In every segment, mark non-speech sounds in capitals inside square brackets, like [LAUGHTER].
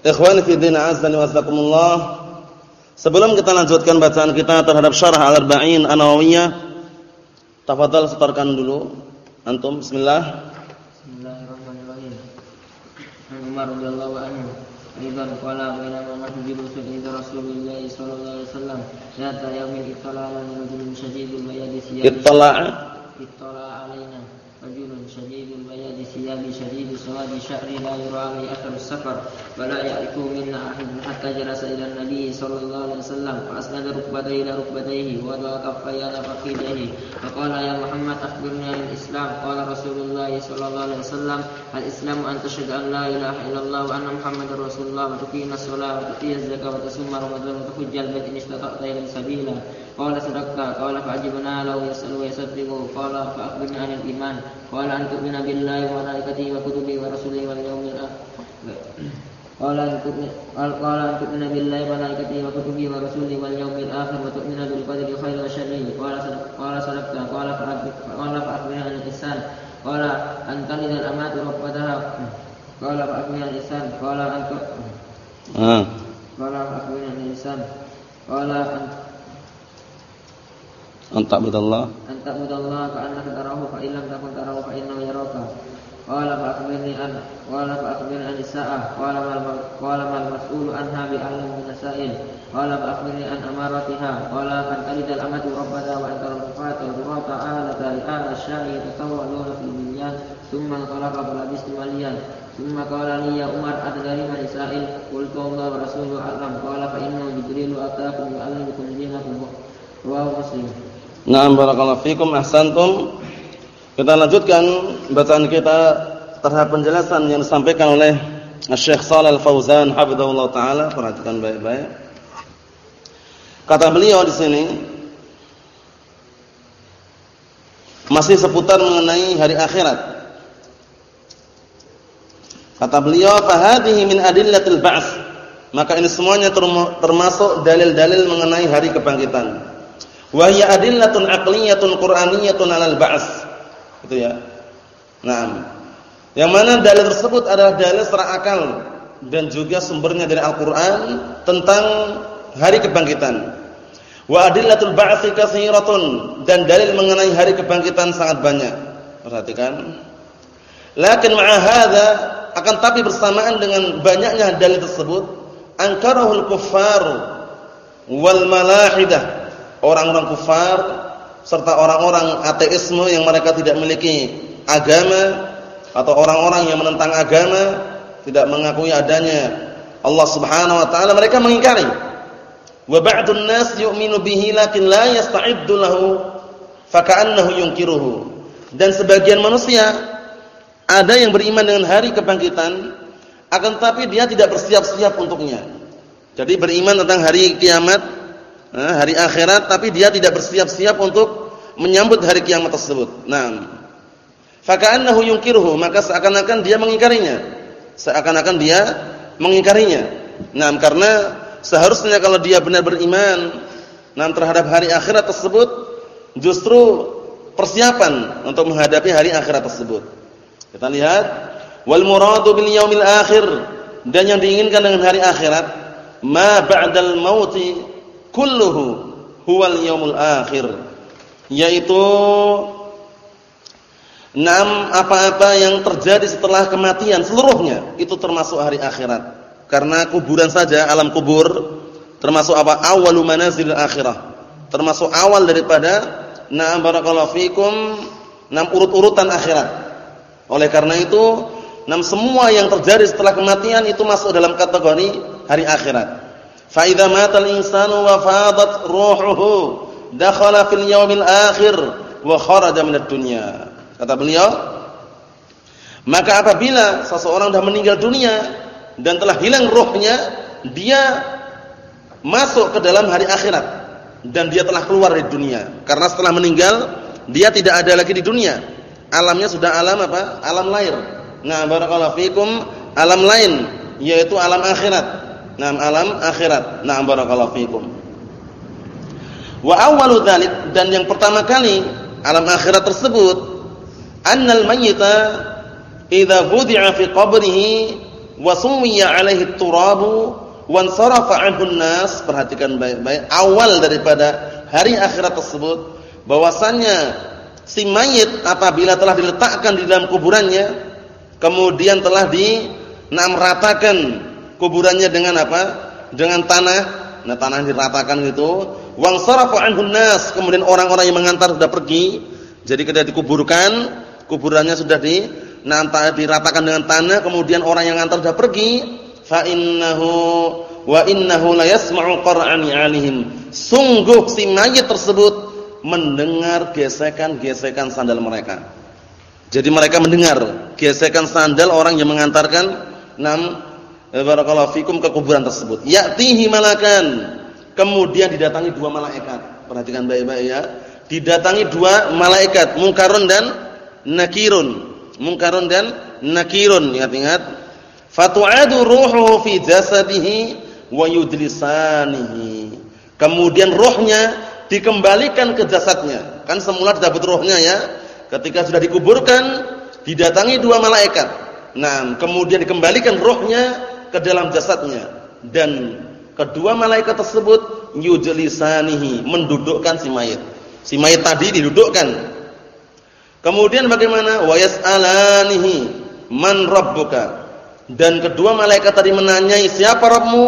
Ikhwani fi din azza wa jazakumullah. Sebelum kita lanjutkan bacaan kita terhadap syarah Al-Arba'in An-Nawawiyah, tafadhal setorkan dulu. Antum bismillah. Bismillahirrahmanirrahim. Umar radhiyallahu anhu Ridwan qala bainama nahnu bi rusul Rasulillah sallallahu alaihi wasallam Zata yaumin ittala ala rajulin shadidul bayadi siyab Ittala Ittala la yura alaihi athar safar ولا يعرفه منا أحد حتى جلس إلى النبي صلى الله عليه وسلم فأسند ركبتيه إلى ركبتيه ووضع كفيه على فخذيه فقال يا محمد أخبرني عن الإسلام قال رسول الله صلى الله عليه وسلم الإسلام أن تشهد أن لا إله إلا الله وأن محمدا رسول الله وتقيم الصلاة وتؤتي الزكاة وتصوم رمضان وتحج البيت إن استطعت إليه سبيلا قال صدقت قال فعجبنا له يسأل ويصدق قال فأخبرني عن الإيمان قال أن تؤمن بالله وملائكته وكتبه ورسله واليوم الآخر قال أن تؤمن قال أن تؤمن بالله وملائكته وكتبه ورسله واليوم الآخر وتؤمن بالقدر خير وشره قال قال صدقت قال قال فأخبرني عن الإحسان قال أن تلد الأمات ربتها قال فأخبرني عن الإحسان قال أن آه. قال فأخبرني عن الإحسان قال أن أن تعبد الله أن تعبد الله كأنك تراه فإن لم تكن تراه فإنه يراك قال فأخبرني عن قال فأخبرني عن الساعة قال ما قال ما المسؤول عنها بأعلم من السائل قال فأخبرني عن أمارتها قال فأن تلد الأمة ربها وأن ترى الرفاة والغراة آلة رئال الشاء يتطاولون في البنيان ثم انطلق فلبست مليا ثم قال لي يا عمر أتدري من السائل قلت الله ورسوله أعلم قال فإنه جبريل أتاكم يعلمكم دينكم رواه مسلم Naam barakallahu fikum ahsantum. Kita lanjutkan bacaan kita terhadap penjelasan yang disampaikan oleh Syekh Shalal Fauzan hafizahullah taala. Perhatikan baik-baik. Kata beliau di sini masih seputar mengenai hari akhirat. Kata beliau, "Fahadhihi min adillatil ba'ts." Maka ini semuanya termasuk dalil-dalil mengenai hari kebangkitan. Wa hiya adillatun aqliyatun qur'aniyatun 'alal ba's. Itu ya. Nah, yang mana dalil tersebut adalah dalil secara akal dan juga sumbernya dari Al-Qur'an tentang hari kebangkitan. Wa adillatul ba'tsi katsiratun dan dalil mengenai hari kebangkitan sangat banyak. Perhatikan. Lakin ma'a hadza akan tapi bersamaan dengan banyaknya dalil tersebut, angkarahul kuffar wal malahidah orang-orang kufar serta orang-orang ateisme yang mereka tidak memiliki agama atau orang-orang yang menentang agama tidak mengakui adanya Allah Subhanahu wa taala mereka mengingkari. Wa ba'dun nas yu'minu bihi lakin la yasta'iddu lahu faka'annahu yunkiruhu. Dan sebagian manusia ada yang beriman dengan hari kebangkitan akan tapi dia tidak bersiap-siap untuknya. Jadi beriman tentang hari kiamat hari akhirat tapi dia tidak bersiap-siap untuk menyambut hari kiamat tersebut. Nah, faka'annahu yunkiruhu, maka seakan-akan dia mengingkarinya. Seakan-akan dia mengingkarinya. Nah, karena seharusnya kalau dia benar beriman nah terhadap hari akhirat tersebut justru persiapan untuk menghadapi hari akhirat tersebut. Kita lihat wal muradu bil yaumil akhir dan yang diinginkan dengan hari akhirat ma ba'dal mauti kulluhu huwal yaumul akhir yaitu enam apa-apa yang terjadi setelah kematian seluruhnya itu termasuk hari akhirat. Karena kuburan saja alam kubur termasuk apa? Awalu manazil akhirah. Termasuk awal daripada na'am barakallahu fikum enam urut-urutan akhirat. Oleh karena itu enam semua yang terjadi setelah kematian itu masuk dalam kategori hari akhirat Fa idza mata al-insanu wa fadat ruhuhu dakhala fil yaumil akhir wa kharaja minad dunya. Kata beliau, Maka apabila seseorang sudah meninggal dunia dan telah hilang rohnya, dia masuk ke dalam hari akhirat dan dia telah keluar dari dunia. Karena setelah meninggal, dia tidak ada lagi di dunia. Alamnya sudah alam apa? Alam lahir. Nah, barakallahu fikum, alam lain yaitu alam akhirat. Nah, alam akhirat. Nah, barakallahu fikum. Wa awwalu dzalik dan yang pertama kali alam akhirat tersebut annal mayyita idza wudi'a fi qabrihi wa suwiya 'alaihi turabu wan sarafa 'anhu nas perhatikan baik-baik awal daripada hari akhirat tersebut bahwasannya si mayit apabila telah diletakkan di dalam kuburannya kemudian telah di ratakan kuburannya dengan apa? Dengan tanah. Nah tanah diratakan gitu. Wang sarafa 'anhu nas. Kemudian orang-orang yang mengantar sudah pergi. Jadi ketika dikuburkan kuburannya sudah di nah diratakan dengan tanah kemudian orang yang ngantar sudah pergi. Fa innahu wa innahu la yasma'u qara'ani 'alihim. Sungguh si mayit tersebut mendengar gesekan-gesekan sandal mereka. Jadi mereka mendengar gesekan sandal orang yang mengantarkan. Nam barakallahu fikum ke kuburan tersebut. Ya'tihi malakan. Kemudian didatangi dua malaikat. Perhatikan baik-baik ya. Didatangi dua malaikat mungkarun dan nakirun. Munkarun dan nakirun ingat-ingat. Fatu'adu ruhuhu fi jasadihi wa yudlisanihi. Kemudian rohnya dikembalikan ke jasadnya. Kan semula dapat rohnya ya. Ketika sudah dikuburkan didatangi dua malaikat. Nah kemudian dikembalikan rohnya ke dalam jasadnya dan kedua malaikat tersebut yudlisanihi mendudukkan si mayit si mayit tadi didudukkan Kemudian bagaimana? Wa yas'alanihi man rabbuka? Dan kedua malaikat tadi menanyai, siapa Rabbmu?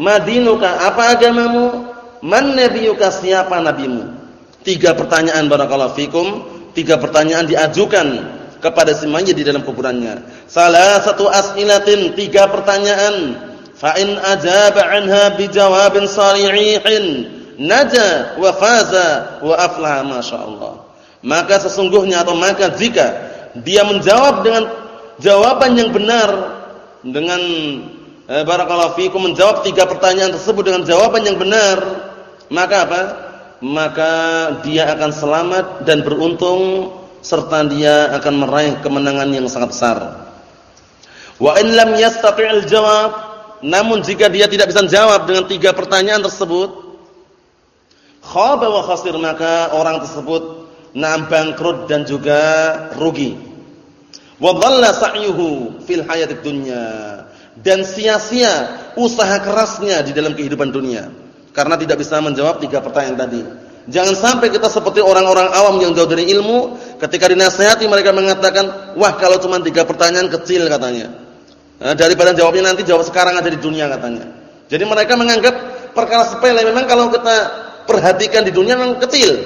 Madinuka? Apa agamamu? Man nabiyuka? Siapa nabimu? Tiga pertanyaan barakallahu fikum, tiga pertanyaan diajukan kepada si mayit di dalam kuburannya. Salah satu as'ilatin, tiga pertanyaan. Fa in ajaba anha bijawabin sarihin naja wa faza wa aflaha masyaallah maka sesungguhnya atau maka jika dia menjawab dengan jawaban yang benar dengan eh, barakallahu fikum menjawab tiga pertanyaan tersebut dengan jawaban yang benar maka apa maka dia akan selamat dan beruntung serta dia akan meraih kemenangan yang sangat besar wa in lam yastati'il jawab namun jika dia tidak bisa jawab dengan tiga pertanyaan tersebut khaba wa khasir maka orang tersebut Naam bangkrut dan juga rugi. Wa dhalla sa'yuhu fil hayatid dunya. Dan sia-sia usaha kerasnya di dalam kehidupan dunia. Karena tidak bisa menjawab tiga pertanyaan tadi. Jangan sampai kita seperti orang-orang awam yang jauh dari ilmu, ketika dinasihati mereka mengatakan, "Wah, kalau cuma tiga pertanyaan kecil," katanya. Nah, daripada jawabnya nanti jawab sekarang aja di dunia katanya. Jadi mereka menganggap perkara sepele memang kalau kita perhatikan di dunia memang kecil.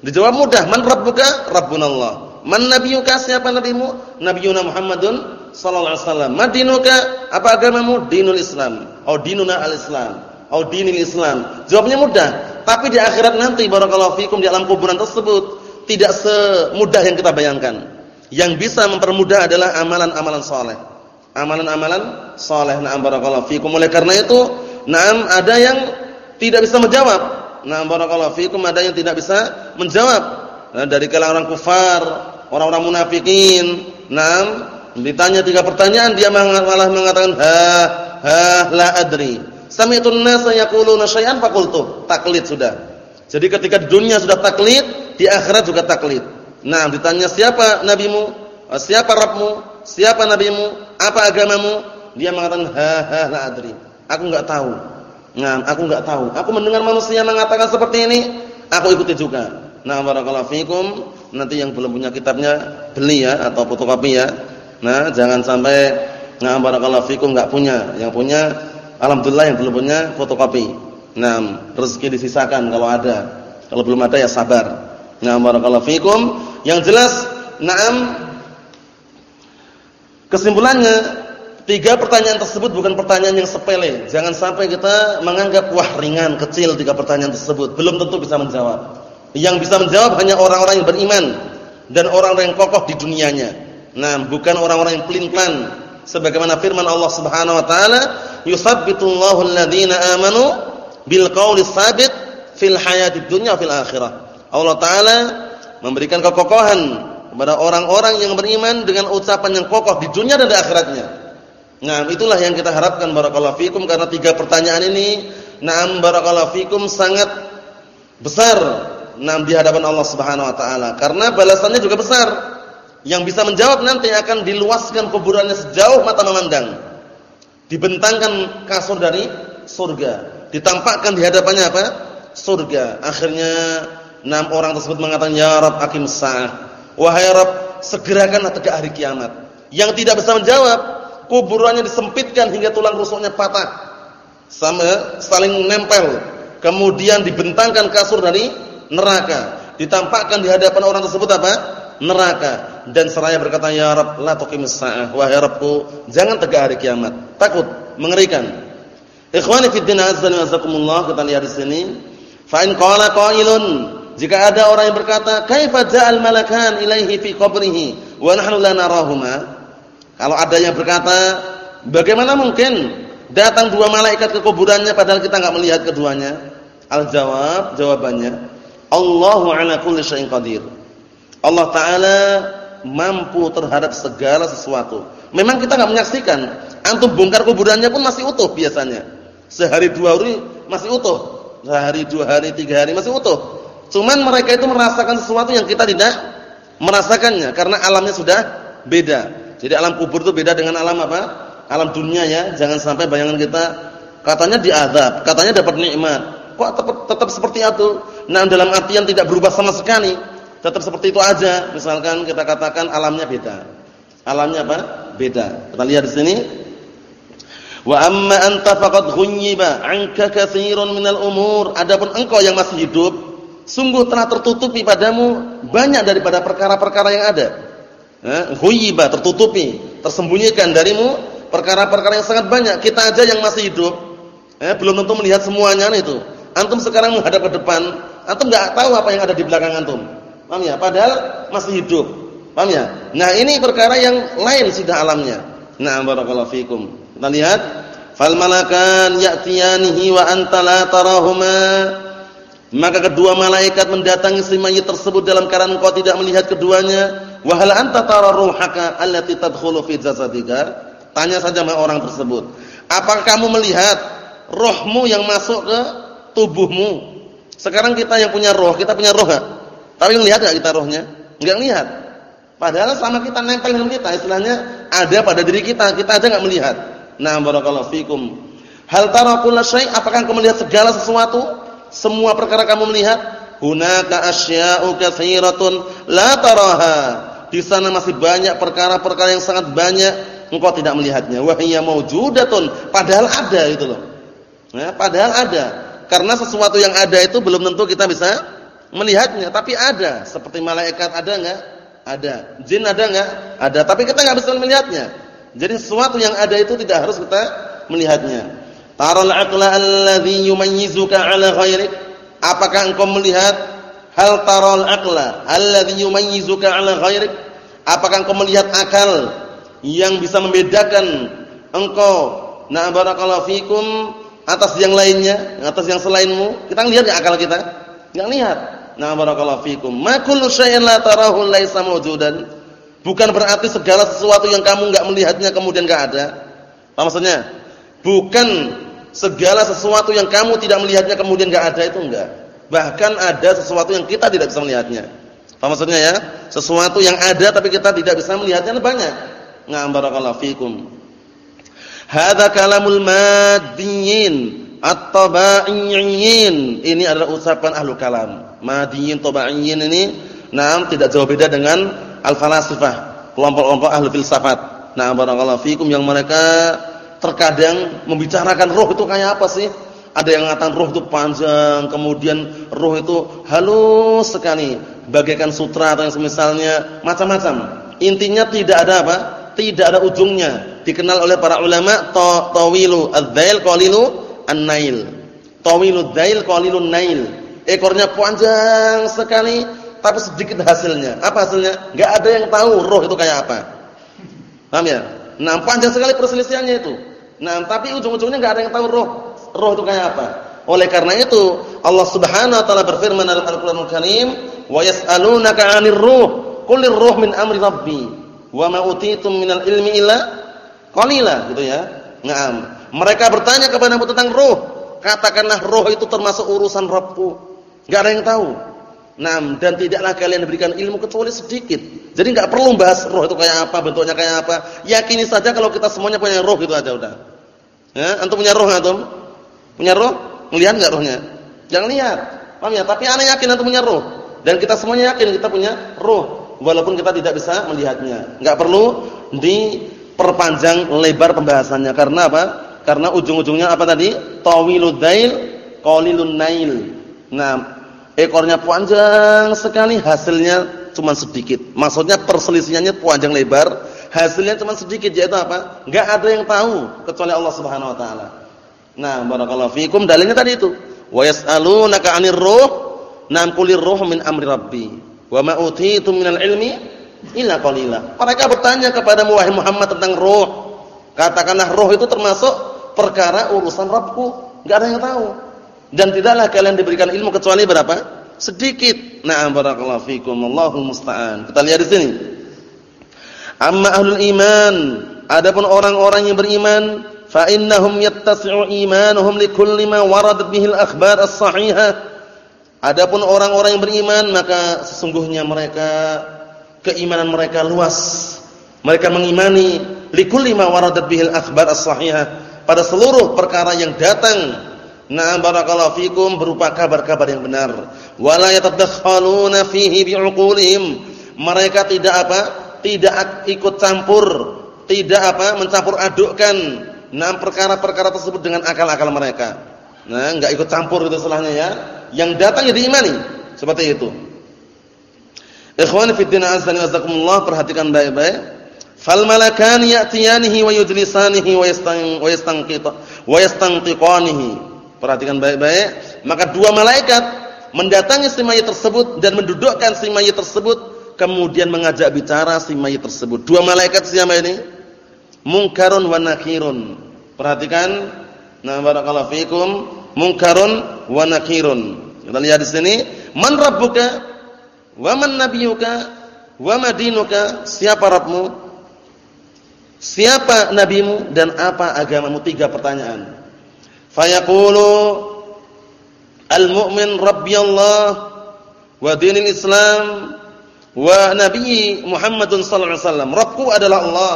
Dijawab mudah, man rabbuka? Rabbunallah. Man nabiyuka? Siapa nabimu? Nabiyuna Muhammadun sallallahu alaihi wasallam. Madinuka? Apa agamamu? Dinul Islam. Oh dinuna al-Islam. Oh dinil Islam. Jawabnya mudah, tapi di akhirat nanti barakallahu fikum di alam kuburan tersebut tidak semudah yang kita bayangkan. Yang bisa mempermudah adalah amalan-amalan saleh. Amalan-amalan saleh. Na'am barakallahu fikum. Oleh karena itu, na'am ada yang tidak bisa menjawab Nah, barakallahu fikum ada yang tidak bisa menjawab. Nah, dari kalangan orang kufar, orang-orang munafikin. Nah, ditanya tiga pertanyaan dia malah mengatakan ha ha la adri. Sami'tu an-nasa yaquluna syai'an faqultu. Taklid sudah. Jadi ketika di dunia sudah taklid, di akhirat juga taklid. Nah, ditanya siapa nabimu? Siapa Rabbmu? Siapa nabimu? Apa agamamu? Dia mengatakan ha ha la adri. Aku enggak tahu. Nah, aku enggak tahu. Aku mendengar manusia mengatakan seperti ini, aku ikuti juga. Nah, barakallahu fikum. Nanti yang belum punya kitabnya beli ya atau fotokopi ya. Nah, jangan sampai nah barakallahu fikum enggak punya. Yang punya alhamdulillah yang belum punya fotokopi. Nah, rezeki disisakan kalau ada. Kalau belum ada ya sabar. Nah, barakallahu fikum. Yang jelas, na'am kesimpulannya Tiga pertanyaan tersebut bukan pertanyaan yang sepele. Jangan sampai kita menganggap wah ringan, kecil tiga pertanyaan tersebut. Belum tentu bisa menjawab. Yang bisa menjawab hanya orang-orang yang beriman dan orang-orang yang kokoh di dunianya. Nah, bukan orang-orang yang pelin-pelan sebagaimana firman Allah Subhanahu wa taala, "Yutsabbitullahu alladziina aamanu bil qawli tsabit fil hayatid dunya fil akhirah." Allah taala memberikan kekokohan kepada orang-orang yang beriman dengan ucapan yang kokoh di dunia dan di akhiratnya. Nah, itulah yang kita harapkan barakallahu fikum karena tiga pertanyaan ini, na'am barakallahu fikum sangat besar nah di hadapan Allah Subhanahu wa taala karena balasannya juga besar. Yang bisa menjawab nanti akan diluaskan kuburannya sejauh mata memandang. Dibentangkan kasur dari surga, ditampakkan di hadapannya apa? Surga. Akhirnya enam orang tersebut mengatakan ya Rabb aqimus saah. Wahai Rabb, segerakanlah tegak hari kiamat. Yang tidak bisa menjawab, kuburannya disempitkan hingga tulang rusuknya patah. Sama saling nempel. Kemudian dibentangkan kasur dari neraka. Ditampakkan di hadapan orang tersebut apa? Neraka. Dan seraya berkata, Ya Rabb, la tuqimis sa'ah. Wahai Rabbku, jangan tegak hari kiamat. Takut, mengerikan. Ikhwani fi din azza wa jazakumullah, kita lihat di sini. Fa in qala qailun, jika ada orang yang berkata, "Kaifa ja'al malakan ilaihi fi qabrihi wa nahnu la narahuma?" Kalau ada yang berkata, "Bagaimana mungkin datang dua malaikat ke kuburannya padahal kita enggak melihat keduanya?" Al-jawab, jawabannya, Allahu ala kulli syai'in qadir. Allah taala mampu terhadap segala sesuatu. Memang kita enggak menyaksikan. Antum bongkar kuburannya pun masih utuh biasanya. Sehari dua hari masih utuh. Sehari dua hari tiga hari masih utuh. Cuman mereka itu merasakan sesuatu yang kita tidak merasakannya karena alamnya sudah beda. Jadi alam kubur itu beda dengan alam apa? Alam dunia ya. Jangan sampai bayangan kita katanya diazab, katanya dapat nikmat. Kok tetap, tetap seperti itu? Nah, dalam artian tidak berubah sama sekali. Tetap seperti itu aja. Misalkan kita katakan alamnya beda. Alamnya apa? Beda. Kita lihat di sini. Wa amma anta faqad ghunyiba 'anka katsirun minal umur. Adapun engkau yang masih hidup, sungguh telah tertutupi padamu banyak daripada perkara-perkara yang ada. Ghunyiba, tertutupi, tersembunyikan darimu perkara-perkara yang sangat banyak. Kita aja yang masih hidup, eh, belum tentu melihat semuanya itu. Antum sekarang menghadap ke depan, antum enggak tahu apa yang ada di belakang antum. Paham ya? Padahal masih hidup. Paham ya? Nah, ini perkara yang lain sudah alamnya. Nah, barakallahu fikum. Kita lihat, fal malakan ya'tiyanihi wa anta la tarahuma. Maka kedua malaikat mendatangi si mayit tersebut dalam keadaan engkau tidak melihat keduanya. Wa hal anta tara ruhaka allati tadkhulu fi jasadika? Tanya saja sama orang tersebut. Apakah kamu melihat rohmu yang masuk ke tubuhmu. Sekarang kita yang punya roh, kita punya roh gak? Tapi lihat gak kita rohnya? Enggak lihat. Padahal sama kita nempel dengan kita, istilahnya ada pada diri kita, kita aja enggak melihat. Nah, barakallahu fikum. Hal tara syai'? Apakah kamu melihat segala sesuatu? Semua perkara kamu melihat? Hunaka asya'u katsiratun la taraha. Di sana masih banyak perkara-perkara yang sangat banyak engkau tidak melihatnya. Wa hiya maujudatun, padahal ada itu loh. Nah, padahal ada. Karena sesuatu yang ada itu belum tentu kita bisa melihatnya, tapi ada. Seperti malaikat ada enggak? Ada. Jin ada enggak? Ada, tapi kita enggak bisa melihatnya. Jadi sesuatu yang ada itu tidak harus kita melihatnya. Taral aqla alladhi yumayyizuka 'ala ghairik? Apakah engkau melihat hal taral aqla alladhi yumayyizuka 'ala ghairik? Apakah engkau melihat akal yang bisa membedakan engkau na barakallahu fikum atas yang lainnya, atas yang selainmu. Kita lihat enggak akal kita? Enggak lihat. Nah, barakallahu fikum. Ma kullu syai'in la tarahu laisa mawjudan. Bukan berarti segala sesuatu yang kamu enggak melihatnya kemudian enggak ada. Apa maksudnya? Bukan segala sesuatu yang kamu tidak melihatnya kemudian enggak ada itu enggak. Bahkan ada sesuatu yang kita tidak bisa melihatnya. Apa maksudnya ya? Sesuatu yang ada tapi kita tidak bisa melihatnya banyak. Nah, barakallahu fikum. Hadza kalamul at-tabaiyin. Ini adalah ucapan ahlu kalam. Maddiyin tabaiyin ini nah tidak jauh beda dengan al-falasifah, kelompok-kelompok ahli filsafat. Nah, barakallahu fikum yang mereka terkadang membicarakan roh itu kayak apa sih? Ada yang mengatakan roh itu panjang, kemudian roh itu halus sekali, bagaikan sutra atau yang semisalnya, macam-macam. Intinya tidak ada apa? Tidak ada ujungnya dikenal oleh para ulama tawilu adzail qalilu an-nail. Tawilu dzail qalilu nail. Ekornya panjang sekali tapi sedikit hasilnya. Apa hasilnya? Enggak ada yang tahu roh itu kayak apa. Paham ya? Nah, panjang sekali perselisihannya itu. Nah, tapi ujung-ujungnya enggak ada yang tahu roh. Roh itu kayak apa? Oleh karena itu, Allah Subhanahu wa taala berfirman dalam Al-Qur'anul Karim, "Wa yas'alunaka 'anir ruh, qulir ruh min amri rabbi, wa ma utitum minal ilmi illa qalila." Gitu ya. Naam. Mereka bertanya kepadamu tentang roh. Katakanlah roh itu termasuk urusan Rabbku. Enggak ada yang tahu. Naam, dan tidaklah kalian diberikan ilmu kecuali sedikit. Jadi enggak perlu bahas roh itu kayak apa, bentuknya kayak apa. Yakini saja kalau kita semuanya punya roh gitu aja udah. Ya, antum punya roh antum? Punya roh? Melihat enggak rohnya? Jangan lihat. Paham ya? Tapi ana yakin antum punya roh. Dan kita semuanya yakin kita punya roh walaupun kita tidak bisa melihatnya. Enggak perlu diperpanjang lebar pembahasannya karena apa? Karena ujung-ujungnya apa tadi? Tawilud dail, qalilun nail. Nah, ekornya panjang sekali, hasilnya cuma sedikit. Maksudnya perselisihannya panjang lebar, hasilnya cuma sedikit yaitu apa? Enggak ada yang tahu kecuali Allah Subhanahu wa taala. Nah, barakallahu fikum dalilnya tadi itu. Wa yas'alunaka 'anir ruh, nam qulir ruh min amri rabbi. Wa ma utitum minal ilmi illa qalila. Mereka bertanya kepada Muhammad tentang ruh. Katakanlah ruh itu termasuk perkara urusan Rabbku, enggak ada yang tahu. Dan tidaklah kalian diberikan ilmu kecuali berapa? Sedikit. Nah, barakallahu fikum. Allahul musta'an. Kita lihat di sini. Amma ahlul iman, adapun orang-orang yang beriman fa innahum yattasi'u imanuhum likulli ma waradat bihi al-akhbar as-sahihah adapun orang-orang yang beriman maka sesungguhnya mereka keimanan mereka luas mereka mengimani likulli ma waradat bihi al-akhbar as-sahihah pada seluruh perkara yang datang Na'am barakallahu fikum berupa kabar-kabar yang benar. Wala yatadakhaluna fihi bi'uqulihim. Mereka tidak apa? Tidak ikut campur, tidak apa? mencampur adukkan Nah, perkara-perkara tersebut dengan akal-akal mereka. Nah, enggak ikut campur itu salahnya ya. Yang datang ya diimani. Seperti itu. Ikhwan fi din azza wa perhatikan baik-baik. Fal malakan ya'tiyanihi wa yujlisanihi wa wa yastanqita wa yastanqiqanihi. Perhatikan baik-baik. Maka dua malaikat mendatangi si mayit tersebut dan mendudukkan si mayit tersebut kemudian mengajak bicara si mayit tersebut. Dua malaikat siapa ini? Mungkarun wa nakirun. Perhatikan, nah barakallahu fikum, mungkarun wa nakirun. Kita lihat di sini, man rabbuka wa man nabiyuka wa madinuka? Siapa Rabbmu? Siapa nabimu dan apa agamamu? Tiga pertanyaan. Fayaqulu al-mu'min rabbi Allah wa dinil Islam wa nabiyyi Muhammadun sallallahu alaihi wasallam. Rabbku adalah Allah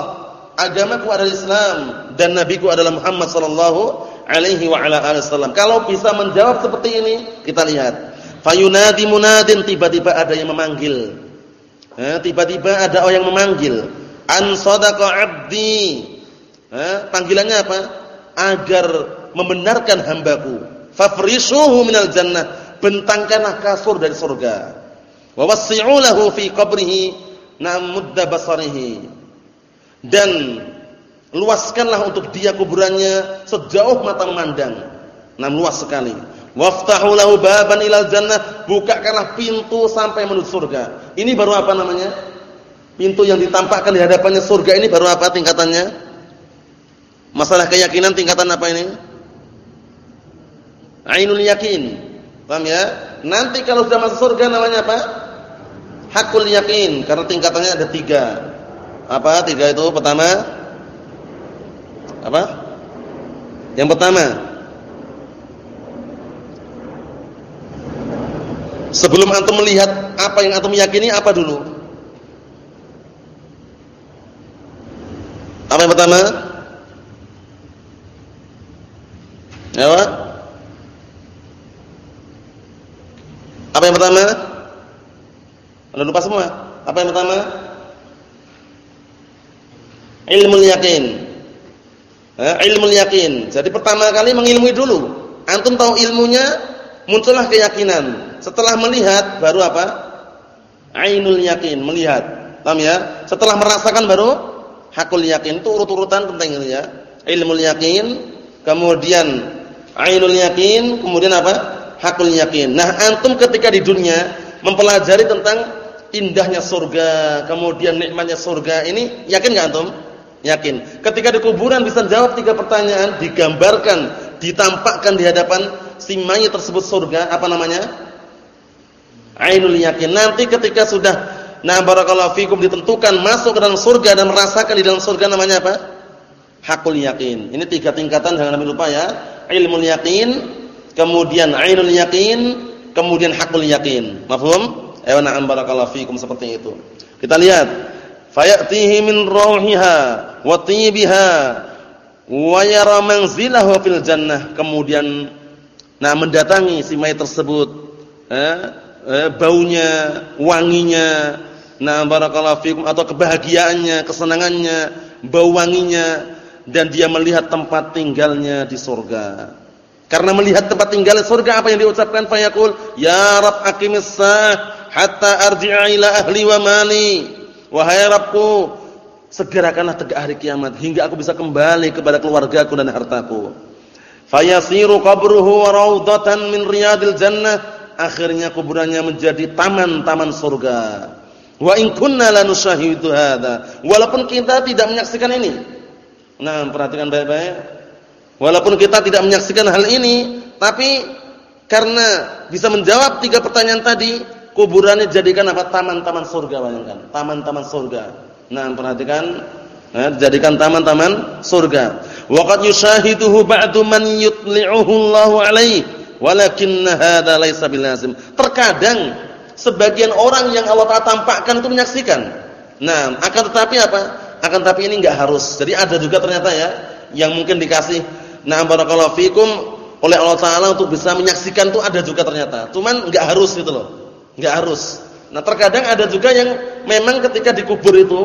agamaku adalah Islam dan nabiku adalah Muhammad sallallahu alaihi wa ala alihi wasallam. Kalau bisa menjawab seperti ini, kita lihat. Fayunadi munadin tiba-tiba ada yang memanggil. Eh, tiba-tiba ada orang yang memanggil. An sadaqa abdi. Eh, panggilannya apa? Agar membenarkan hambaku. Fafrisuhu minal jannah. Bentangkanlah kasur dari surga. Wa wassi'u lahu fi qabrihi namudda basarihi dan luaskanlah untuk dia kuburannya sejauh mata memandang. Nah, luas sekali. Waftahu lahu baban ilal jannah, bukakanlah pintu sampai menuju surga. Ini baru apa namanya? Pintu yang ditampakkan di hadapannya surga ini baru apa tingkatannya? Masalah keyakinan tingkatan apa ini? Ainul yakin. Paham ya? Nanti kalau sudah masuk surga namanya apa? Hakul yakin karena tingkatannya ada tiga. Apa tiga itu? Pertama apa? Yang pertama Sebelum antum melihat apa yang antum yakini apa dulu? Apa yang pertama? Pak? Apa yang pertama? Anda lupa semua? Apa yang pertama? ilmu yakin. Eh, ilmu yakin. Jadi pertama kali mengilmui dulu. Antum tahu ilmunya, muncullah keyakinan. Setelah melihat baru apa? Ainul yakin, melihat. Paham ya? Setelah merasakan baru hakul yakin. Itu urut-urutan penting itu ya. Ilmu yakin, kemudian ainul yakin, kemudian apa? Hakul yakin. Nah, antum ketika di dunia mempelajari tentang indahnya surga, kemudian nikmatnya surga ini, yakin enggak antum? Yakin. Ketika di kuburan bisa jawab tiga pertanyaan, digambarkan, ditampakkan di hadapan si mayit tersebut surga, apa namanya? Ainul yakin. Nanti ketika sudah nah barakallahu fikum ditentukan masuk ke dalam surga dan merasakan di dalam surga namanya apa? Hakul yakin. Ini tiga tingkatan jangan lupa ya. Ilmu yakin, kemudian ainul yakin, kemudian hakul yakin. Mafhum? Ayo na'am barakallahu fikum seperti itu. Kita lihat. Fayatihi min rawhiha wa tibiha wa yara manzilahu fil jannah. Kemudian nah mendatangi si mayat tersebut eh, eh, baunya, wanginya, nah barakallahu fikum atau kebahagiaannya, kesenangannya, bau wanginya dan dia melihat tempat tinggalnya di surga. Karena melihat tempat tinggal di surga apa yang diucapkan fayaqul ya rab aqimis hatta arji'a ila ahli wa mali. Wahai Rabbku, segerakanlah tegak hari kiamat hingga aku bisa kembali kepada keluargaku dan hartaku. Fayasiru qabruhu wa raudatan min riyadil jannah. Akhirnya kuburannya menjadi taman-taman surga. Wa in kunna lanushahidu hadza. Walaupun kita tidak menyaksikan ini, Nah, perhatikan baik-baik. Walaupun kita tidak menyaksikan hal ini, tapi karena bisa menjawab tiga pertanyaan tadi, kuburannya jadikan apa? Taman-taman surga bayangkan. Taman-taman surga. Nah, perhatikan Nah, jadikan taman-taman surga. Waqad yushahiduhu ba'du man yutli'uhu Allahu alaihi, walakin hadza laisa bilazim. Terkadang sebagian orang yang Allah Taala tampakkan itu menyaksikan. Nah, akan tetapi apa? akan tapi ini enggak harus. Jadi ada juga ternyata ya yang mungkin dikasih nah barakallahu fikum oleh Allah taala untuk bisa menyaksikan tuh ada juga ternyata. Cuman enggak harus gitu loh. Enggak harus. Nah, terkadang ada juga yang memang ketika dikubur itu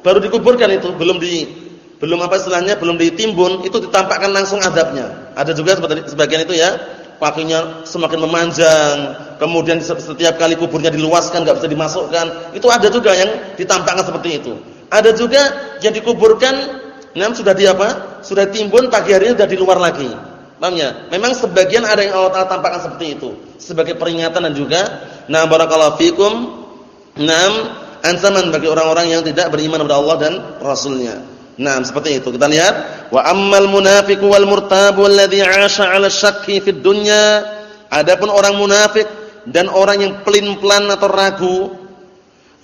baru dikuburkan itu belum di belum apa istilahnya belum ditimbun itu ditampakkan langsung adabnya. Ada juga sebagian itu ya pakinya semakin memanjang, kemudian setiap kali kuburnya diluaskan enggak bisa dimasukkan. Itu ada juga yang ditampakkan seperti itu. Ada juga yang dikuburkan nam sudah di apa? Sudah timbun pagi harinya sudah di luar lagi. Paham ya? Memang sebagian ada yang Allah Taala tampakkan seperti itu sebagai peringatan dan juga na barakallahu fikum nam ancaman bagi orang-orang yang tidak beriman kepada Allah dan Rasulnya. Nah, seperti itu. Kita lihat, wa ammal munafiqu wal murtabu alladhi 'asha 'ala syakki fid dunya. Adapun orang munafik dan orang yang pelin-pelan atau ragu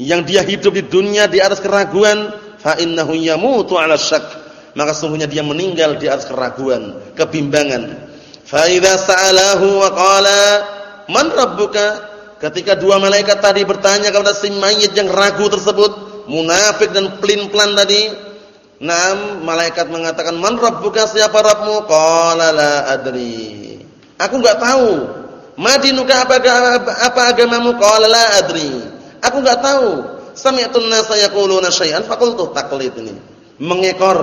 yang dia hidup di dunia di atas keraguan fa innahu yamutu 'ala syak maka sungguhnya dia meninggal di atas keraguan kebimbangan fa idza sa'alahu wa qala man rabbuka ketika dua malaikat tadi bertanya kepada si mayit yang ragu tersebut munafik dan pelin-pelan tadi Naam malaikat mengatakan man rabbuka siapa Rabbmu qala la adri aku enggak tahu madinuka apa apa agamamu qala la adri Aku enggak tahu. Sami'tun nasa yaquluna syai'an faqultu taqlid ini. Mengekor,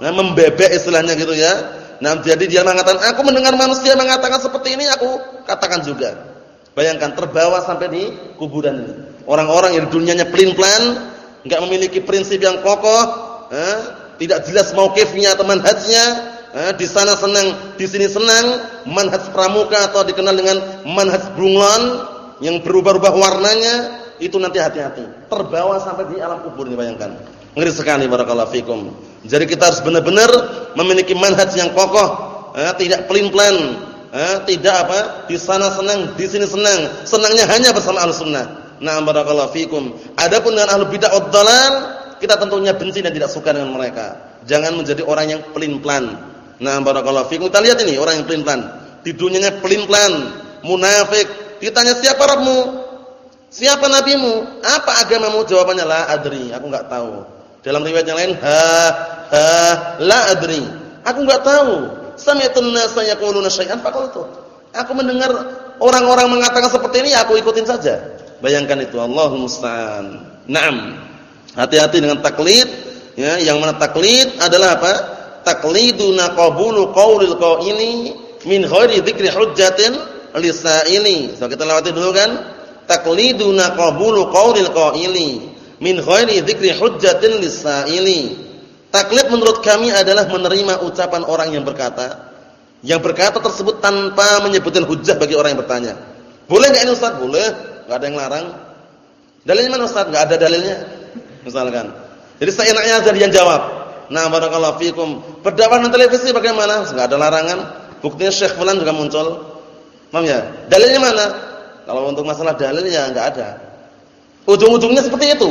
nah, membebek istilahnya gitu ya. Nah, jadi dia mengatakan, aku mendengar manusia mengatakan seperti ini, aku katakan juga. Bayangkan terbawa sampai di kuburan ini. Orang-orang yang dunianya pelin-pelan, enggak memiliki prinsip yang kokoh, eh, tidak jelas mauqifnya atau manhajnya, eh, di sana senang, di sini senang, manhaj pramuka atau dikenal dengan manhaj bunglon yang berubah-ubah warnanya, itu nanti hati-hati. Terbawa sampai di alam kubur ini bayangkan. Ngeri sekali barakallahu fikum. Jadi kita harus benar-benar memiliki manhaj yang kokoh, eh, tidak pelin-pelan, eh, tidak apa? Di sana senang, di sini senang. Senangnya hanya bersama Ahlussunnah. Na'am barakallahu fikum. Adapun dengan ahlu bid'ah wad kita tentunya benci dan tidak suka dengan mereka. Jangan menjadi orang yang pelin-pelan. Na'am barakallahu fikum. Kita lihat ini orang yang pelin-pelan. Di dunianya pelin-pelan, munafik. Ditanya siapa Rabbmu? Siapa nabimu? Apa agamamu? Jawabannya la adri, aku enggak tahu. Dalam riwayat yang lain ha ha la adri. Aku enggak tahu. Sami'tun nasa yaquluna syai'an faqultu. Aku mendengar orang-orang mengatakan seperti ini, aku ikutin saja. Bayangkan itu, Allahul musta'an. Naam. Hati-hati dengan taklid, ya, yang mana taklid adalah apa? Takliduna qabulu qaulil qaili min ghairi dzikri hujjatin lisaili. So kita lewati dulu kan? takliduna qabulu qaulil qaili min ghairi dzikri hujjatin lisaili. Taklid menurut kami adalah menerima ucapan orang yang berkata, yang berkata tersebut tanpa menyebutkan hujjah bagi orang yang bertanya. Boleh enggak ini Ustaz? Boleh, enggak ada yang larang. Dalilnya mana Ustaz? Enggak ada dalilnya. Misalkan. Jadi seenaknya aja dia jawab. Nah, barakallahu fikum. Berdakwah di televisi bagaimana? Enggak ada larangan. Buktinya Syekh Fulan juga muncul. Paham ya? Dalilnya mana? Kalau untuk masalah dalil ya enggak ada. Ujung-ujungnya seperti itu.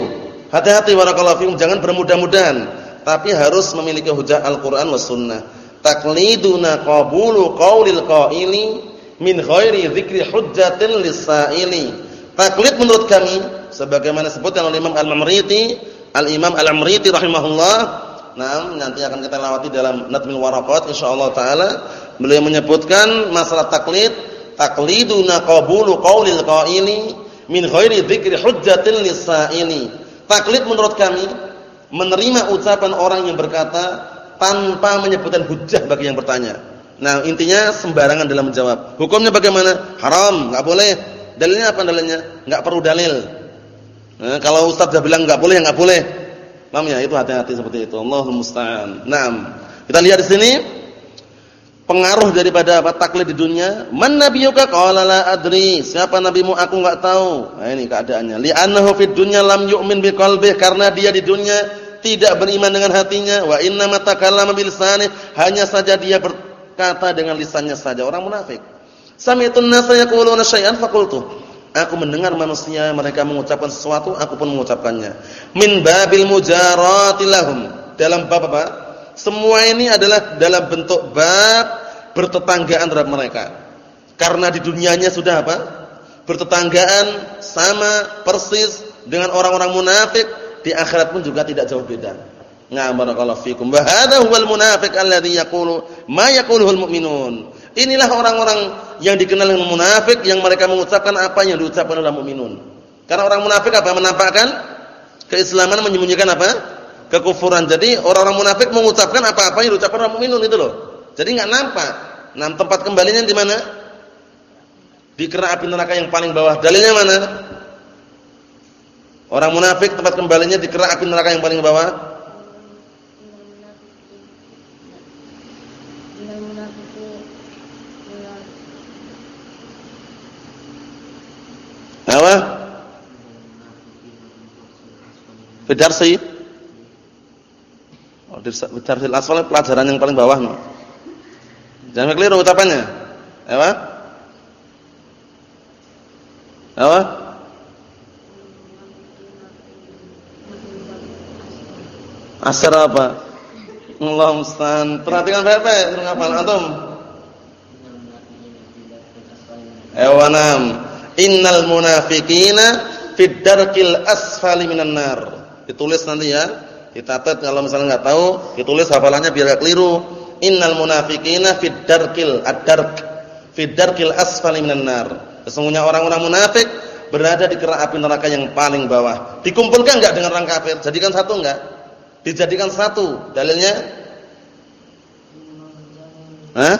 Hati-hati barakallahu fikum, jangan bermudah-mudahan, tapi harus memiliki hujah Al-Qur'an was sunnah. Taqliduna qabulu qaulil qaili min ghairi dzikri hujjatin lis-sa'ili. Taklid menurut kami sebagaimana disebutkan oleh Imam Al-Mamriti, Al-Imam Al-Amriti rahimahullah Nah, nanti akan kita lewati dalam Nadmil Waraqat insyaallah taala. Beliau menyebutkan masalah taklid, takliduna qabulu qaulil qaili min ghairi dzikri hujjatin lisaili. Taklid menurut kami menerima ucapan orang yang berkata tanpa menyebutkan hujjah bagi yang bertanya. Nah, intinya sembarangan dalam menjawab. Hukumnya bagaimana? Haram, enggak boleh. Dalilnya apa dalilnya? Enggak perlu dalil. Nah, kalau ustaz sudah bilang enggak boleh, enggak boleh. Paham ya? Itu hati-hati seperti itu. Allahul musta'an. Naam. Kita lihat di sini pengaruh daripada apa taklid di dunia. Man nabiyuka qala la adri. Siapa nabimu aku enggak tahu. Nah ini keadaannya. Li'annahu fid dunya lam yu'min biqalbihi karena dia di dunia tidak beriman dengan hatinya. Wa inna matakallama bilisani hanya saja dia berkata dengan lisannya saja. Orang munafik. Sami'tun nasa yaquluna syai'an faqultu. Aku mendengar manusia mereka mengucapkan sesuatu, aku pun mengucapkannya. Min babil mujarati lahum. Dalam bab apa? Semua ini adalah dalam bentuk bab bertetanggaan terhadap mereka. Karena di dunianya sudah apa? Bertetanggaan sama persis dengan orang-orang munafik, di akhirat pun juga tidak jauh beda. Nah, barakallahu fikum. Wa hadha huwal munafiq alladhi yaqulu ma yaquluhul mu'minun. Inilah orang-orang yang dikenal dengan munafik yang mereka mengucapkan apa yang diucapkan oleh mukminun. Karena orang munafik apa? Menampakkan keislaman menyembunyikan apa? Kekufuran. Jadi orang-orang munafik mengucapkan apa-apa yang diucapkan orang mukminun itu loh. Jadi enggak nampak. Nah, tempat kembalinya di mana? Di kerak api neraka yang paling bawah. Dalilnya mana? Orang munafik tempat kembalinya di kerak api neraka yang paling bawah. Apa? Fidarsi. Oh, Fidarsil asfal pelajaran yang paling bawah no. Jangan keliru ucapannya. Apa? Apa? Asar apa? Allah musta'an. Perhatikan baik-baik, ngapal antum. Ewanam. Innal munafiqina fid darkil asfali minan nar. Ditulis nanti ya. Dicatat kalau misalnya enggak tahu, ditulis hafalannya biar enggak keliru. Innal munafiqina fid darkil ad-dark fid darkil asfali minan nar. Sesungguhnya orang-orang munafik berada di kerak api neraka yang paling bawah. Dikumpulkan enggak dengan orang kafir? Jadikan satu enggak? Dijadikan satu. Dalilnya? Hah?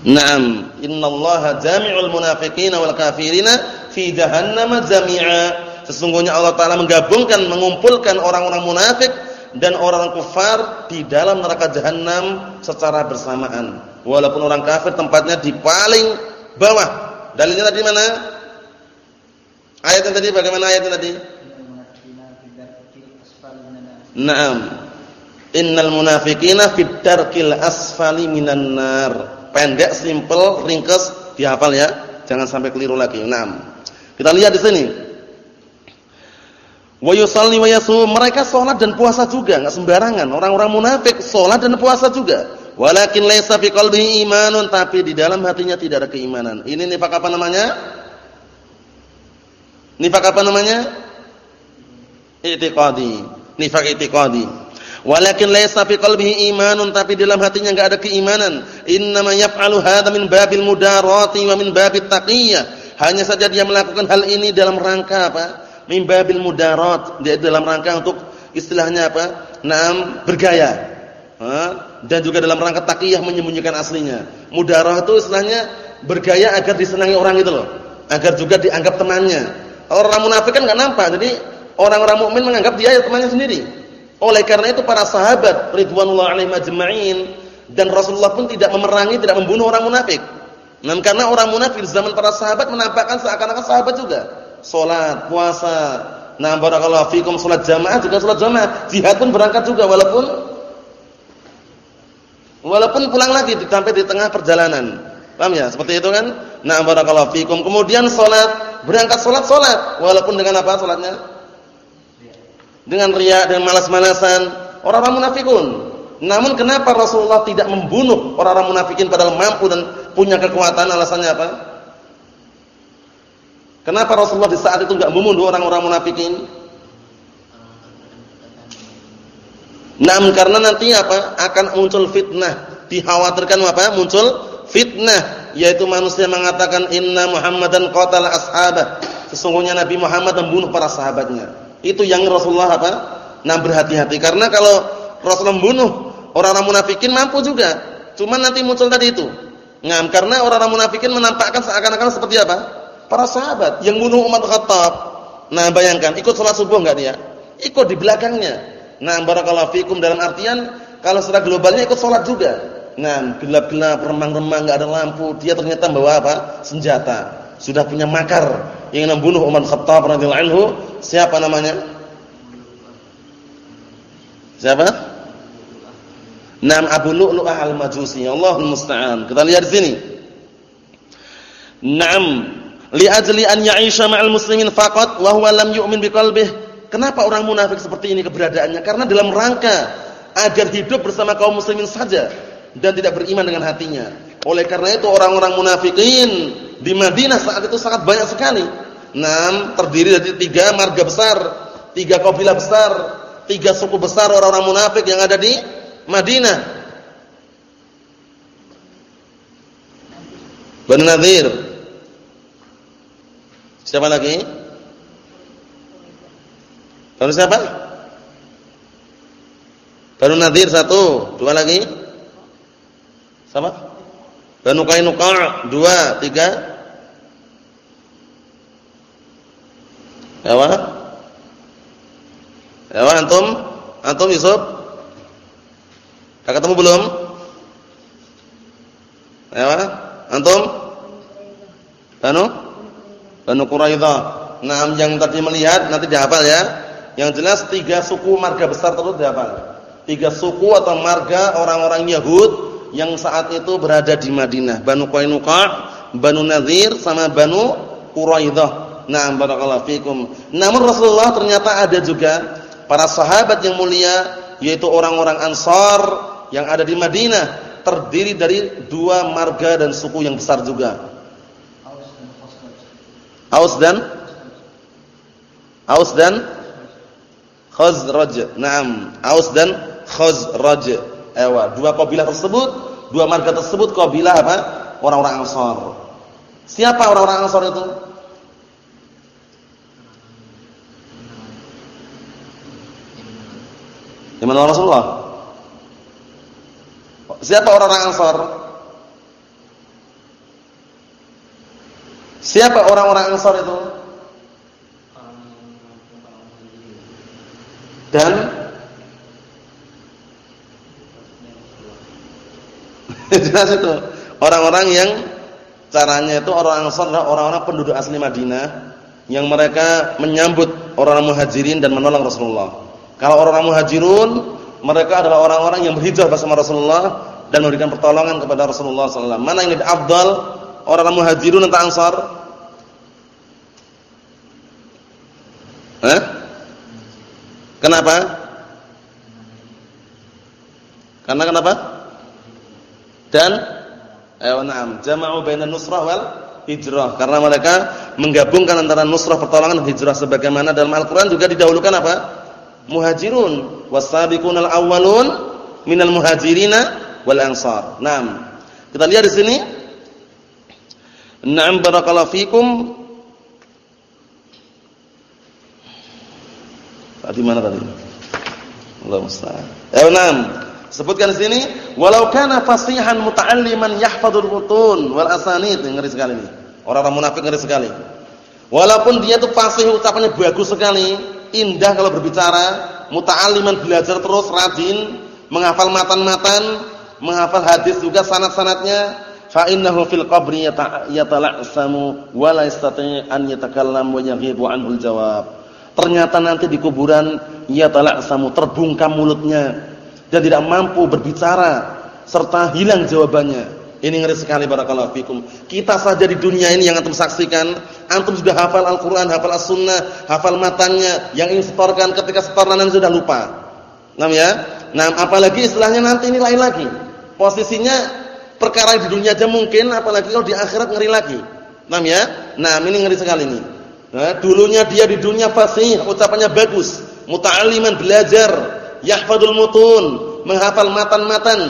Naam, innallaha jami'ul munafiqina wal kafirina fi jahannam jami'a. Sesungguhnya Allah taala menggabungkan, mengumpulkan orang-orang munafik dan orang kafir di dalam neraka jahanam secara bersamaan. Walaupun orang kafir tempatnya di paling bawah. Dalilnya tadi mana? Ayatnya tadi bagaimana ayatnya tadi? Naam. Innal munafiqina fid darkil asfali minan nar pendek, simple, ringkas, dihafal ya. Jangan sampai keliru lagi. Naam. Kita lihat di sini. Wa yusalli wa mereka salat dan puasa juga, enggak sembarangan. Orang-orang munafik salat dan puasa juga. Walakin laisa fi qalbihi imanun, tapi di dalam hatinya tidak ada keimanan. Ini nifak apa namanya? Nifak apa namanya? I'tiqadi. Nifak i'tiqadi. Walakin laysa fi qalbihi imanun tapi dalam hatinya enggak ada keimanan. Innama yaf'alu hadza min babil mudarati wa min babit taqiyah. Hanya saja dia melakukan hal ini dalam rangka apa? Min babil mudarat, dia dalam rangka untuk istilahnya apa? Naam, bergaya. Dan juga dalam rangka taqiyah menyembunyikan aslinya. Mudarah itu istilahnya bergaya agar disenangi orang itu loh. Agar juga dianggap temannya. Orang munafik kan enggak nampak. Jadi orang-orang mukmin menganggap dia ya temannya sendiri. Oleh karena itu para sahabat ridwanullah alaihim ajma'in dan Rasulullah pun tidak memerangi, tidak membunuh orang munafik. Dan karena orang munafik zaman para sahabat menampakkan seakan-akan sahabat juga. Salat, puasa, Nah, barakallahu fikum salat jamaah juga salat jamaah. Jihad pun berangkat juga walaupun walaupun pulang lagi sampai di tengah perjalanan. Paham ya? Seperti itu kan? Nah, barakallahu fikum. Kemudian salat, berangkat salat salat walaupun dengan apa salatnya? Dengan riya dan malas-malasan. Orang-orang munafikun. Namun kenapa Rasulullah tidak membunuh orang-orang munafikin padahal mampu dan punya kekuatan? Alasannya apa? Kenapa Rasulullah di saat itu enggak membunuh orang-orang munafikin? Nam karena nanti apa? Akan muncul fitnah. Dikhawatirkan apa? Muncul fitnah, yaitu manusia mengatakan inna Muhammadan qatala ashabah. Sesungguhnya Nabi Muhammad membunuh para sahabatnya. Itu yang Rasulullah apa? Nah berhati-hati karena kalau Rasulullah membunuh orang-orang munafikin mampu juga. Cuma nanti muncul tadi itu. Nah, karena orang-orang munafikin menampakkan seakan-akan seperti apa? Para sahabat yang bunuh Umar Khattab. Nah, bayangkan ikut sholat subuh enggak dia? Ikut di belakangnya. Nah, barakallahu fikum dalam artian kalau secara globalnya ikut sholat juga. Nah, gelap-gelap, remang-remang enggak ada lampu, dia ternyata membawa apa? Senjata. Sudah punya makar yang membunuh Umar Khattab radhiyallahu anhu. Siapa namanya? Siapa? Nam Abu Lu'lu'ah al-Majusi. Allahul musta'an. Kita lihat di sini. Naam li ajli an ya'isha ma'al muslimin faqat wa huwa lam yu'min biqalbih. Kenapa orang munafik seperti ini keberadaannya? Karena dalam rangka agar hidup bersama kaum muslimin saja dan tidak beriman dengan hatinya. Oleh karena itu orang-orang munafikin di Madinah saat itu sangat banyak sekali. Enam terdiri dari tiga marga besar, tiga kabilah besar, tiga suku besar orang-orang munafik yang ada di Madinah. Banu Nadir, Siapa lagi? Banu siapa? Banu Nadir satu, dua lagi. Sama? Banu Kainuqa dua, tiga. Ewa? Ewa antum? Antum Yusuf? Sudah ketemu belum? Ewa? Antum? Banu? Banu Quraidah. Nah, yang tadi melihat nanti dihafal ya. Yang jelas tiga suku marga besar tersebut dihafal. Tiga suku atau marga orang-orang Yahud yang saat itu berada di Madinah. Banu Qainuqa, Banu Nadir sama Banu Quraidah. Nah, barakallahu fikum. Namun Rasulullah ternyata ada juga para sahabat yang mulia yaitu orang-orang Ansar yang ada di Madinah terdiri dari dua marga dan suku yang besar juga. Aus dan Aus dan Khazraj. Naam, Aus dan Khazraj. Ewa, dua kabilah tersebut, dua marga tersebut kabilah apa? Orang-orang Ansar. Siapa orang-orang Ansar itu? Iman Rasulullah. Siapa orang-orang Ansar? Siapa orang-orang Ansar itu? Dan [LAUGHS] jelas itu orang-orang yang caranya itu orang Ansar adalah orang-orang penduduk asli Madinah yang mereka menyambut orang-orang Muhajirin dan menolong Rasulullah. Kalau orang-orang Muhajirun mereka adalah orang-orang yang berhijrah bersama Rasulullah dan memberikan pertolongan kepada Rasulullah wasallam. Mana yang lebih afdal? Orang-orang Muhajirun atau Ansar? Hah? Kenapa? Karena kenapa? Dan eh na'am, jama'u bainan nusrah wal hijrah. Karena mereka menggabungkan antara nusrah pertolongan dan hijrah sebagaimana dalam Al-Qur'an juga didahulukan apa? Muhajirun was-sabiqunal awwalun minal muhajirina wal ansar. Naam. Kita lihat di sini. Naam barakallahu fikum Tadi mana tadi? Allah musta'an. Enam. Sebutkan di sini, walau kana fasihan muta'alliman yahfadzul mutun wal asanid. Ngeri sekali ini. Orang-orang munafik ngeri sekali. Walaupun dia itu fasih ucapannya bagus sekali, indah kalau berbicara, muta'alliman belajar terus rajin, menghafal matan-matan, menghafal hadis juga sanad-sanadnya, fa innahu fil qabri yatala'samu wa la yastati' an yatakallam wa yaghibu anhu al-jawab Ternyata nanti di kuburan ia samu terbungkam mulutnya dan tidak mampu berbicara serta hilang jawabannya. Ini ngeri sekali barakallahu fikum. Kita saja di dunia ini yang antum saksikan, antum sudah hafal Al-Qur'an, hafal As-Sunnah, hafal matanya, yang ingin setorkan ketika setor nanti sudah lupa. Nah ya? Nah, apalagi istilahnya nanti ini lain lagi. Posisinya perkara di dunia aja mungkin, apalagi kalau di akhirat ngeri lagi. Nah ya? Nah, ini ngeri sekali ini. Nah, dulunya dia di dunia fasih, ucapannya bagus, muta'alliman belajar, yahfadul mutun, menghafal matan-matan.